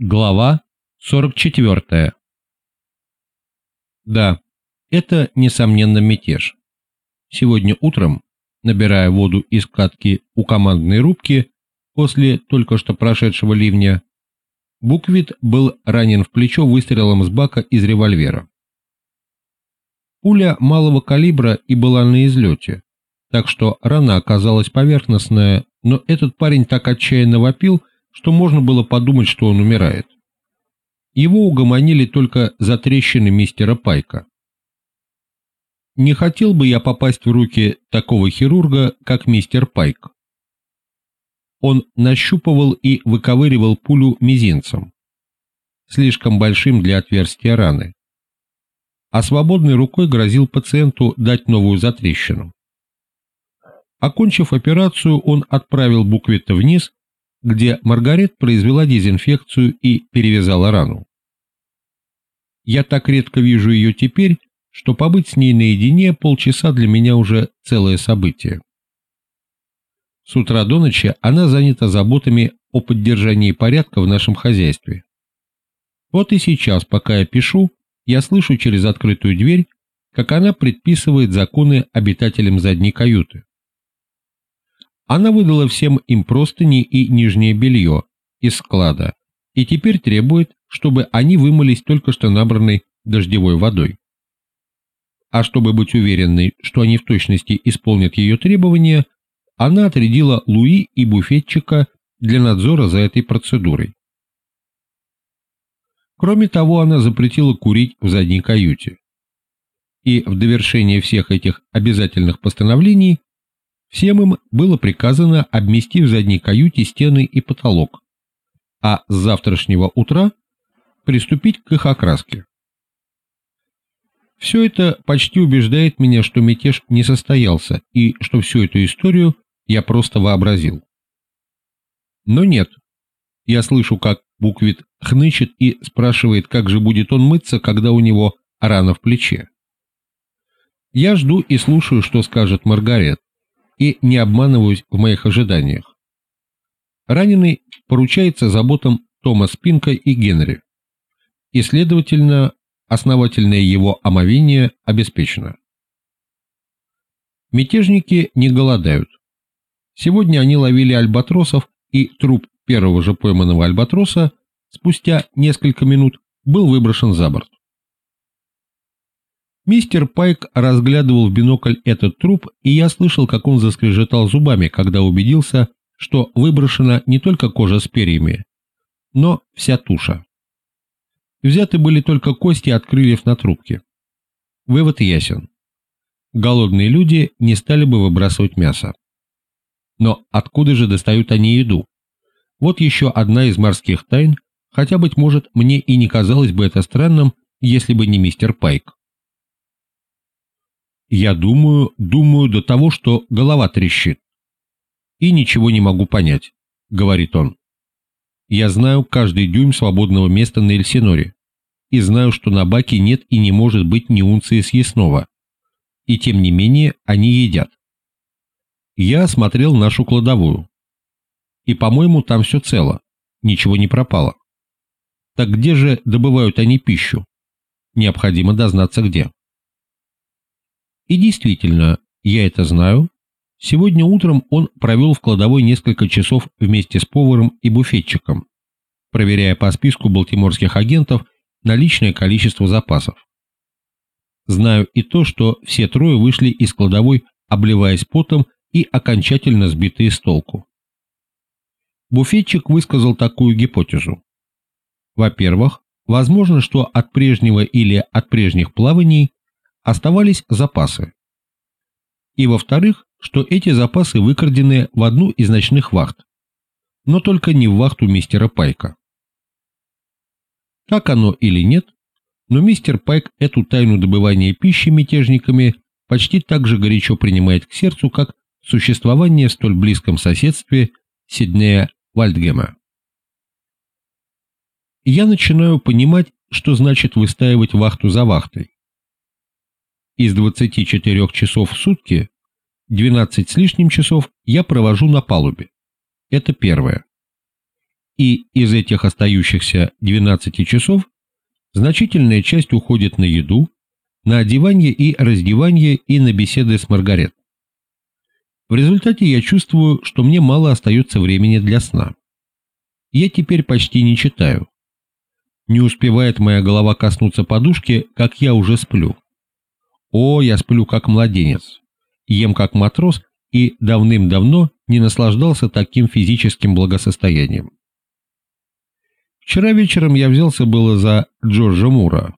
Глава 44. Да, это, несомненно, мятеж. Сегодня утром, набирая воду из катки у командной рубки после только что прошедшего ливня, Буквит был ранен в плечо выстрелом с бака из револьвера. Пуля малого калибра и была на излете, так что рана оказалась поверхностная, но этот парень так отчаянно вопил, что можно было подумать, что он умирает. Его угомонили только за трещины мистера Пайка. Не хотел бы я попасть в руки такого хирурга, как мистер Пайк. Он нащупывал и выковыривал пулю мизинцем, слишком большим для отверстия раны, а свободной рукой грозил пациенту дать новую затрещину. Окончив операцию, он отправил буквета вниз где Маргарет произвела дезинфекцию и перевязала рану. Я так редко вижу ее теперь, что побыть с ней наедине полчаса для меня уже целое событие. С утра до ночи она занята заботами о поддержании порядка в нашем хозяйстве. Вот и сейчас, пока я пишу, я слышу через открытую дверь, как она предписывает законы обитателям задней каюты. Она выдала всем им простыни и нижнее белье из склада и теперь требует, чтобы они вымылись только что набранной дождевой водой. А чтобы быть уверенной, что они в точности исполнят ее требования, она отрядила Луи и буфетчика для надзора за этой процедурой. Кроме того, она запретила курить в задней каюте. И в довершение всех этих обязательных постановлений Всем им было приказано обмести в задней каюте стены и потолок, а с завтрашнего утра приступить к их окраске. Все это почти убеждает меня, что мятеж не состоялся и что всю эту историю я просто вообразил. Но нет. Я слышу, как Буквит хнычет и спрашивает, как же будет он мыться, когда у него рана в плече. Я жду и слушаю, что скажет Маргарет, и не обманываюсь в моих ожиданиях. Раненый поручается заботам Тома Спинка и Генри, и, следовательно, основательное его омовение обеспечено. Мятежники не голодают. Сегодня они ловили альбатросов, и труп первого же пойманного альбатроса спустя несколько минут был выброшен за борт. Мистер Пайк разглядывал в бинокль этот труп, и я слышал, как он заскрежетал зубами, когда убедился, что выброшена не только кожа с перьями, но вся туша. Взяты были только кости от крыльев на трубке. Вывод ясен. Голодные люди не стали бы выбрасывать мясо. Но откуда же достают они еду? Вот еще одна из морских тайн, хотя, быть может, мне и не казалось бы это странным, если бы не мистер Пайк. Я думаю, думаю до того, что голова трещит. И ничего не могу понять, говорит он. Я знаю каждый дюйм свободного места на Эльсиноре. И знаю, что на баке нет и не может быть ни унции съестного. И тем не менее они едят. Я осмотрел нашу кладовую. И, по-моему, там все цело. Ничего не пропало. Так где же добывают они пищу? Необходимо дознаться где. И действительно, я это знаю. Сегодня утром он провел в кладовой несколько часов вместе с поваром и буфетчиком, проверяя по списку балтиморских агентов наличное количество запасов. Знаю и то, что все трое вышли из кладовой, обливаясь потом и окончательно сбитые с толку. Буфетчик высказал такую гипотезу. Во-первых, возможно, что от прежнего или от прежних плаваний оставались запасы. И во-вторых, что эти запасы выкрадены в одну из ночных вахт, но только не в вахту мистера Пайка. Так оно или нет, но мистер Пайк эту тайну добывания пищи мятежниками почти так же горячо принимает к сердцу, как существование в столь близком соседстве Сиднея Вальдгема. Я начинаю понимать, что значит выстаивать вахту за вахтой. Из 24 часов в сутки 12 с лишним часов я провожу на палубе. Это первое. И из этих остающихся 12 часов значительная часть уходит на еду, на одевание и раздевание и на беседы с Маргарет. В результате я чувствую, что мне мало остается времени для сна. Я теперь почти не читаю. Не успевает моя голова коснуться подушки, как я уже сплю. О, я сплю как младенец, ем как матрос и давным-давно не наслаждался таким физическим благосостоянием. Вчера вечером я взялся было за Джорджа Мура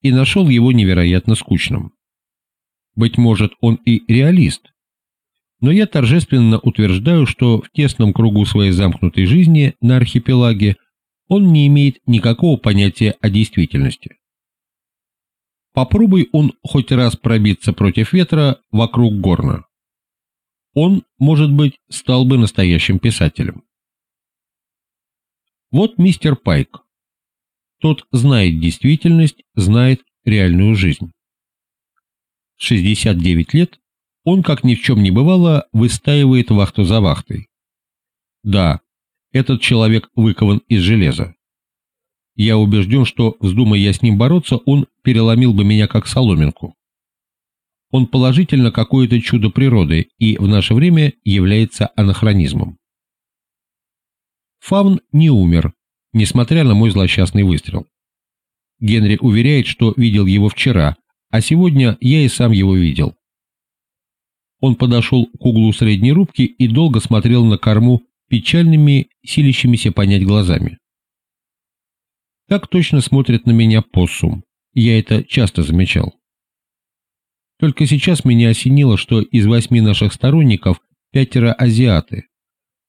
и нашел его невероятно скучным. Быть может, он и реалист, но я торжественно утверждаю, что в тесном кругу своей замкнутой жизни на архипелаге он не имеет никакого понятия о действительности. Попробуй он хоть раз пробиться против ветра вокруг горна. Он, может быть, стал бы настоящим писателем. Вот мистер Пайк. Тот знает действительность, знает реальную жизнь. 69 лет он, как ни в чем не бывало, выстаивает вахту за вахтой. Да, этот человек выкован из железа. Я убежден, что, вздумая я с ним бороться, он переломил бы меня как соломинку. Он положительно какое-то чудо природы и в наше время является анахронизмом. Фавн не умер, несмотря на мой злосчастный выстрел. Генри уверяет, что видел его вчера, а сегодня я и сам его видел. Он подошел к углу средней рубки и долго смотрел на корму печальными, силящимися понять глазами. Так точно смотрит на меня поссум. Я это часто замечал. Только сейчас меня осенило, что из восьми наших сторонников пятеро азиаты,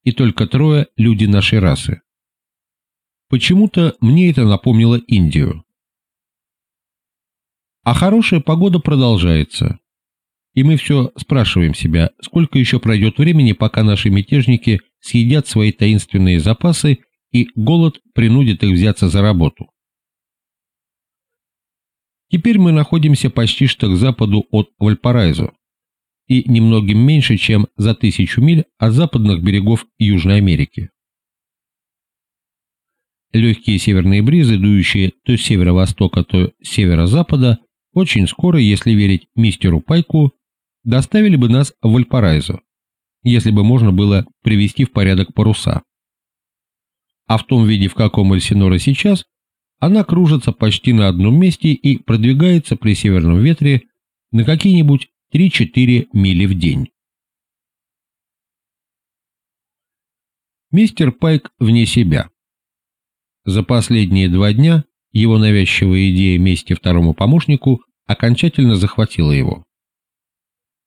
и только трое – люди нашей расы. Почему-то мне это напомнило Индию. А хорошая погода продолжается. И мы все спрашиваем себя, сколько еще пройдет времени, пока наши мятежники съедят свои таинственные запасы и голод принудит их взяться за работу. Теперь мы находимся почти что к западу от Вальпараизо и немногим меньше, чем за тысячу миль от западных берегов Южной Америки. Легкие северные бризы, дующие то с северо-востока, то с северо-запада, очень скоро, если верить мистеру Пайку, доставили бы нас в Вальпараизо, если бы можно было привести в порядок паруса. А в том виде, в каком Эльсинора сейчас, она кружится почти на одном месте и продвигается при северном ветре на какие-нибудь 3-4 мили в день. Мистер Пайк вне себя. За последние два дня его навязчивая идея мести второму помощнику окончательно захватила его.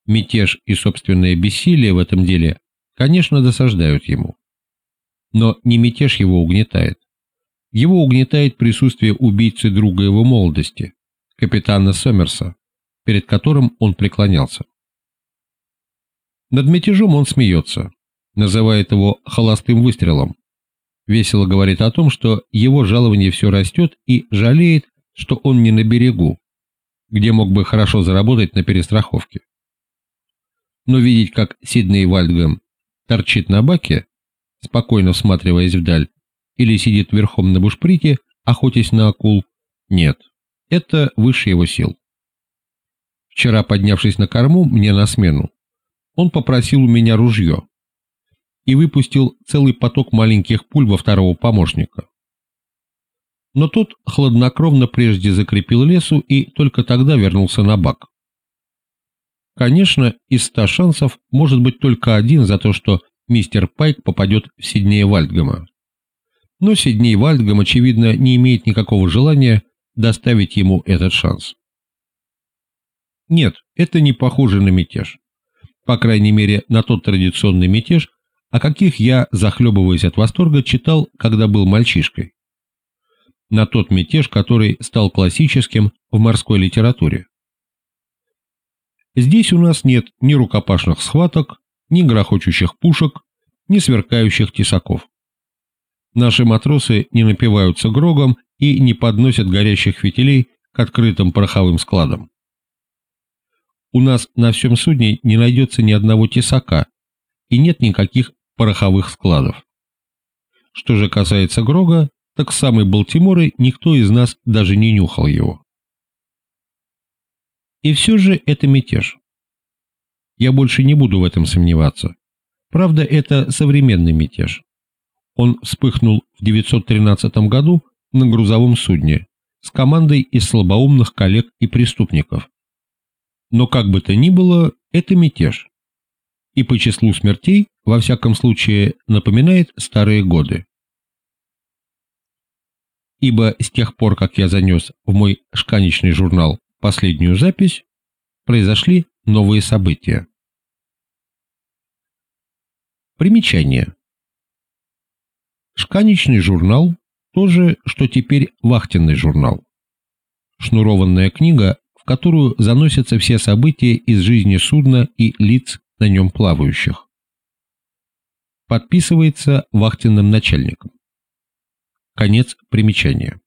Мятеж и собственное бессилие в этом деле, конечно, досаждают ему. Но не мятеж его угнетает. Его угнетает присутствие убийцы друга его молодости, капитана Сомерса, перед которым он преклонялся. Над мятежом он смеется, называет его холостым выстрелом. Весело говорит о том, что его жалование все растет и жалеет, что он не на берегу, где мог бы хорошо заработать на перестраховке но видеть, как Сидней Вальдгам торчит на баке, спокойно всматриваясь вдаль, или сидит верхом на бушприте, охотясь на акул, нет, это выше его сил. Вчера, поднявшись на корму мне на смену, он попросил у меня ружье и выпустил целый поток маленьких пуль во второго помощника. Но тот хладнокровно прежде закрепил лесу и только тогда вернулся на бак. Конечно, из ста шансов может быть только один за то, что мистер Пайк попадет в Сиднея Вальдгама. Но Сидней Вальдгам, очевидно, не имеет никакого желания доставить ему этот шанс. Нет, это не похоже на мятеж. По крайней мере, на тот традиционный мятеж, о каких я, захлебываясь от восторга, читал, когда был мальчишкой. На тот мятеж, который стал классическим в морской литературе. Здесь у нас нет ни рукопашных схваток, ни грохочущих пушек, ни сверкающих тесаков. Наши матросы не напиваются грогом и не подносят горящих фитилей к открытым пороховым складам. У нас на всем судне не найдется ни одного тесака и нет никаких пороховых складов. Что же касается Грога, так с самой Балтиморы никто из нас даже не нюхал его. И все же это мятеж. Я больше не буду в этом сомневаться. Правда, это современный мятеж. Он вспыхнул в 913 году на грузовом судне с командой из слабоумных коллег и преступников. Но как бы то ни было, это мятеж. И по числу смертей, во всяком случае, напоминает старые годы. Ибо с тех пор, как я занес в мой шканечный журнал последнюю запись, произошли новые события. Примечание. Шканечный журнал – то же, что теперь вахтенный журнал. Шнурованная книга, в которую заносятся все события из жизни судна и лиц, на нем плавающих. Подписывается вахтенным начальником. Конец примечания.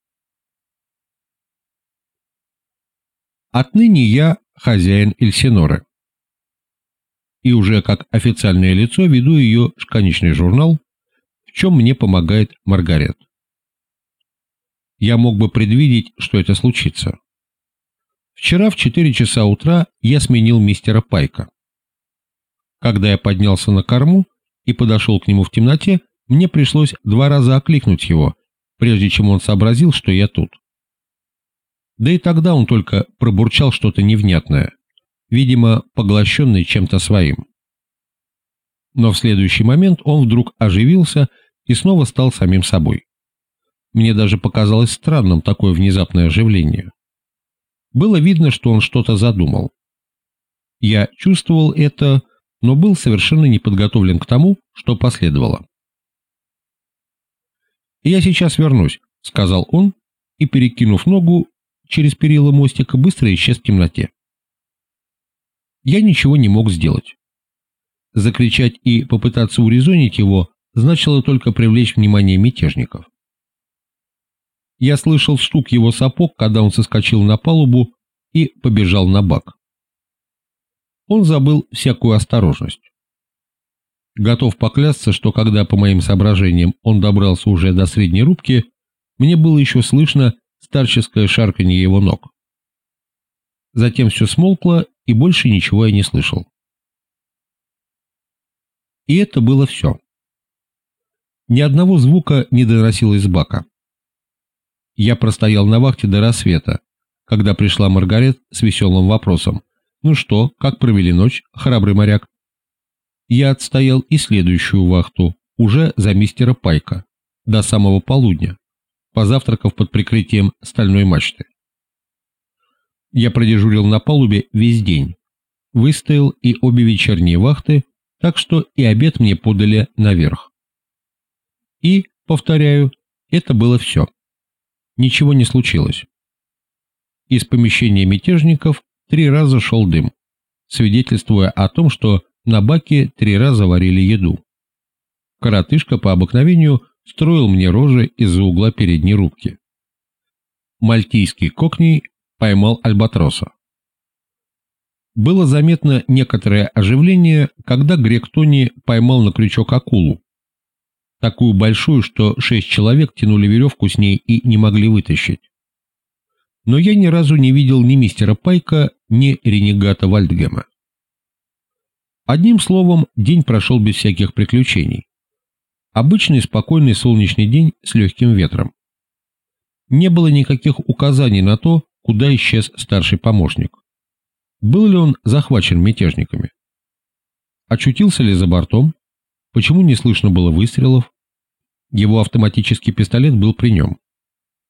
Отныне я хозяин Эльсиноры. И уже как официальное лицо веду ее шканечный журнал, в чем мне помогает Маргарет. Я мог бы предвидеть, что это случится. Вчера в 4 часа утра я сменил мистера Пайка. Когда я поднялся на корму и подошел к нему в темноте, мне пришлось два раза окликнуть его, прежде чем он сообразил, что я тут. Да и тогда он только пробурчал что-то невнятное, видимо, поглощенный чем-то своим. Но в следующий момент он вдруг оживился и снова стал самим собой. Мне даже показалось странным такое внезапное оживление. Было видно, что он что-то задумал. Я чувствовал это, но был совершенно не подготовлен к тому, что последовало. «Я сейчас вернусь», — сказал он, и, перекинув ногу через перила мостика, быстро исчез в темноте. Я ничего не мог сделать. Закричать и попытаться урезонить его значило только привлечь внимание мятежников. Я слышал стук его сапог, когда он соскочил на палубу и побежал на бак. Он забыл всякую осторожность. Готов поклясться, что когда, по моим соображениям, он добрался уже до средней рубки, мне было еще слышно старческое шарканье его ног. Затем все смолкло, и больше ничего я не слышал. И это было все. Ни одного звука не доносилось из бака. Я простоял на вахте до рассвета, когда пришла Маргарет с веселым вопросом. «Ну что, как провели ночь, храбрый моряк?» Я отстоял и следующую вахту, уже за мистера Пайка, до самого полудня, позавтракав под прикрытием стальной мачты. Я продежурил на палубе весь день, выстоял и обе вечерние вахты, так что и обед мне подали наверх. И, повторяю, это было все. Ничего не случилось. Из помещения мятежников три раза шел дым, свидетельствуя о том, что на баке три раза варили еду. Коротышка по обыкновению строил мне рожи из-за угла передней рубки. Мальтийский кокни поймал альбатроса. Было заметно некоторое оживление, когда грек Тони поймал на крючок акулу. Такую большую, что шесть человек тянули веревку с ней и не могли вытащить. Но я ни разу не видел ни мистера Пайка, ни ренегата Вальдгема. Одним словом, день прошел без всяких приключений. Обычный спокойный солнечный день с легким ветром. Не было никаких указаний на то, куда исчез старший помощник. Был ли он захвачен мятежниками? Очутился ли за бортом? Почему не слышно было выстрелов? Его автоматический пистолет был при нем.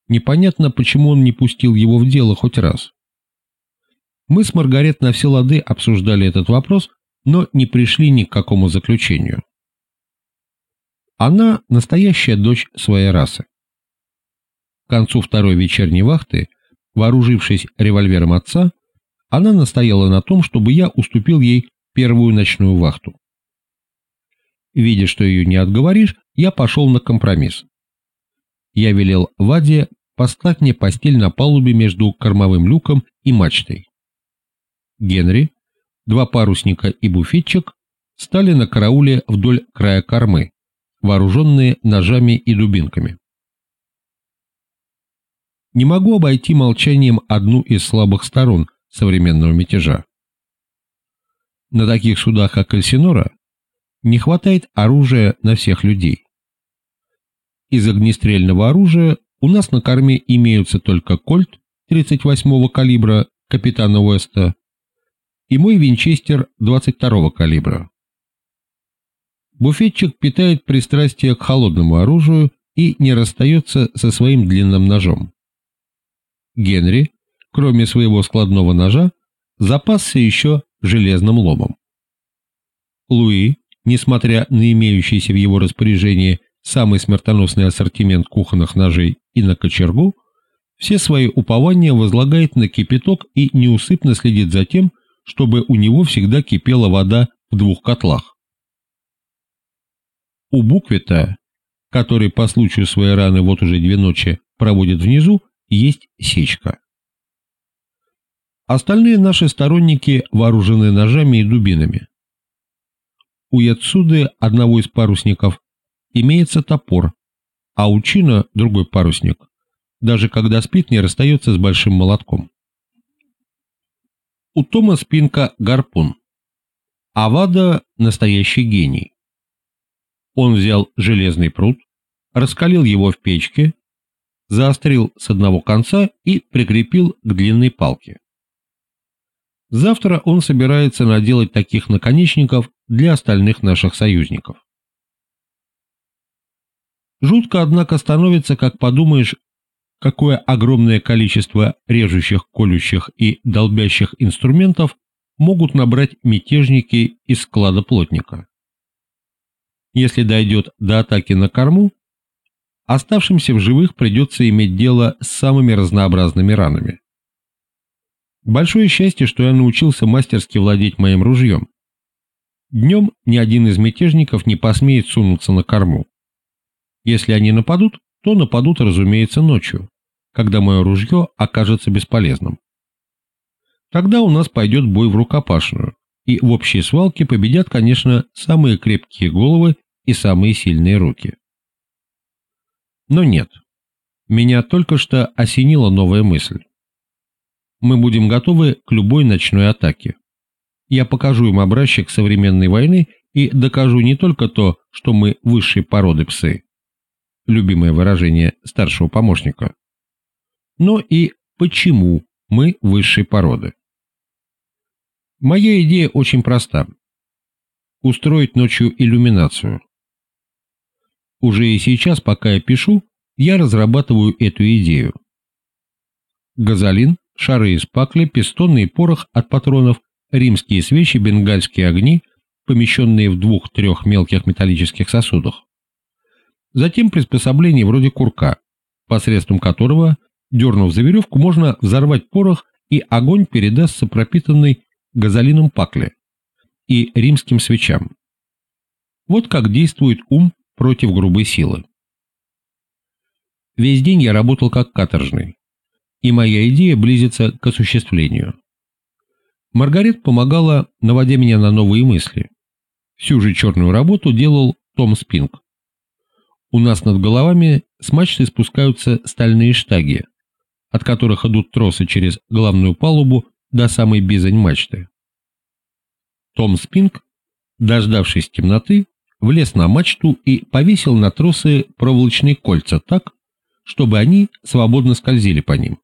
Непонятно, почему он не пустил его в дело хоть раз. Мы с Маргарет на все лады обсуждали этот вопрос, но не пришли ни к какому заключению. Она настоящая дочь своей расы. К концу второй вечерней вахты Вооружившись револьвером отца, она настояла на том, чтобы я уступил ей первую ночную вахту. Видя, что ее не отговоришь, я пошел на компромисс. Я велел Ваде поставить мне постель на палубе между кормовым люком и мачтой. Генри, два парусника и буфетчик стали на карауле вдоль края кормы, вооруженные ножами и дубинками. Не могу обойти молчанием одну из слабых сторон современного мятежа. На таких судах, как Эльсинора, не хватает оружия на всех людей. Из огнестрельного оружия у нас на корме имеются только кольт 38-го калибра капитана Уэста и мой винчестер 22-го калибра. Буфетчик питает пристрастие к холодному оружию и не расстается со своим длинным ножом. Генри, кроме своего складного ножа, запасся еще железным ломом. Луи, несмотря на имеющийся в его распоряжении самый смертоносный ассортимент кухонных ножей и на кочергу, все свои упования возлагает на кипяток и неусыпно следит за тем, чтобы у него всегда кипела вода в двух котлах. У буквета, который по случаю своей раны вот уже две ночи проводит внизу, есть сечка. Остальные наши сторонники вооружены ножами и дубинами. У Яцуды, одного из парусников, имеется топор, а у Чина, другой парусник, даже когда спит, не расстается с большим молотком. У Тома спинка гарпун. Авада – настоящий гений. Он взял железный пруд, раскалил его в печке, заострил с одного конца и прикрепил к длинной палке. Завтра он собирается наделать таких наконечников для остальных наших союзников. Жутко, однако, становится, как подумаешь, какое огромное количество режущих, колющих и долбящих инструментов могут набрать мятежники из склада плотника. Если дойдет до атаки на корму, оставшимся в живых придется иметь дело с самыми разнообразными ранами. Большое счастье, что я научился мастерски владеть моим ружьем. Днем ни один из мятежников не посмеет сунуться на корму. Если они нападут, то нападут, разумеется, ночью, когда мое ружье окажется бесполезным. Тогда у нас пойдет бой в рукопашную, и в общей свалке победят, конечно, самые крепкие головы и самые сильные руки. Но нет, меня только что осенила новая мысль. Мы будем готовы к любой ночной атаке. Я покажу им образчик современной войны и докажу не только то, что мы высшей породы псы, любимое выражение старшего помощника, но и почему мы высшей породы. Моя идея очень проста. Устроить ночью иллюминацию. Уже и сейчас, пока я пишу, я разрабатываю эту идею. Газолин, шары из пакли, пистонный порох от патронов, римские свечи, бенгальские огни, помещенные в двух-трех мелких металлических сосудах. Затем приспособление вроде курка, посредством которого, дернув за веревку, можно взорвать порох и огонь передастся пропитанной газолином пакле и римским свечам. Вот как действует ум против грубой силы. Весь день я работал как каторжный, и моя идея близится к осуществлению. Маргарет помогала, наводя меня на новые мысли. Всю же черную работу делал Том Спинг. У нас над головами с мачты спускаются стальные штаги, от которых идут тросы через главную палубу до самой бизань мачты. Том Спинг, дождавшись темноты, влез на мачту и повесил на тросы проволочные кольца так, чтобы они свободно скользили по ним.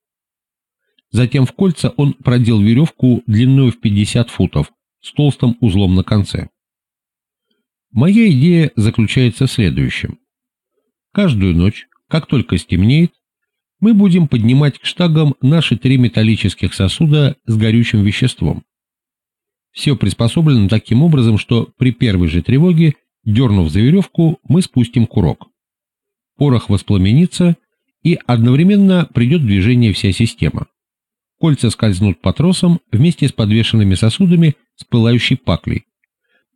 Затем в кольца он продел веревку длиной в 50 футов с толстым узлом на конце. Моя идея заключается в следующем. Каждую ночь, как только стемнеет, мы будем поднимать к штагам наши три металлических сосуда с горючим веществом. Все приспособлено таким образом, что при первой же тревоге, дернув за веревку, мы спустим курок. Порох воспламенится, и одновременно придет в движение вся система. Кольца скользнут по тросам вместе с подвешенными сосудами с пылающей паклей,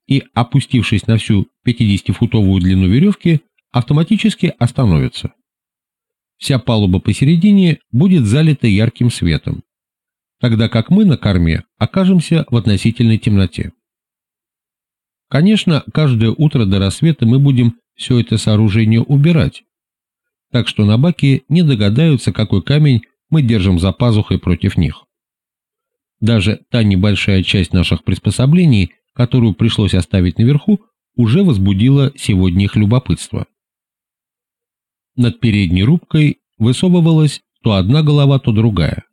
и, опустившись на всю 50-футовую длину веревки, автоматически остановится. Вся палуба посередине будет залита ярким светом, тогда как мы на корме окажемся в относительной темноте. Конечно, каждое утро до рассвета мы будем все это сооружение убирать, так что на баке не догадаются, какой камень мы держим за пазухой против них. Даже та небольшая часть наших приспособлений, которую пришлось оставить наверху, уже возбудила сегодня их любопытство. Над передней рубкой высовывалась то одна голова, то другая.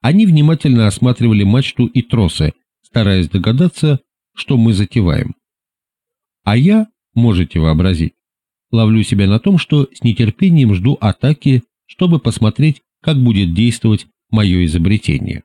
Они внимательно осматривали мачту и тросы, стараясь догадаться, что мы затеваем. А я, можете вообразить, ловлю себя на том, что с нетерпением жду атаки, чтобы посмотреть, как будет действовать мое изобретение.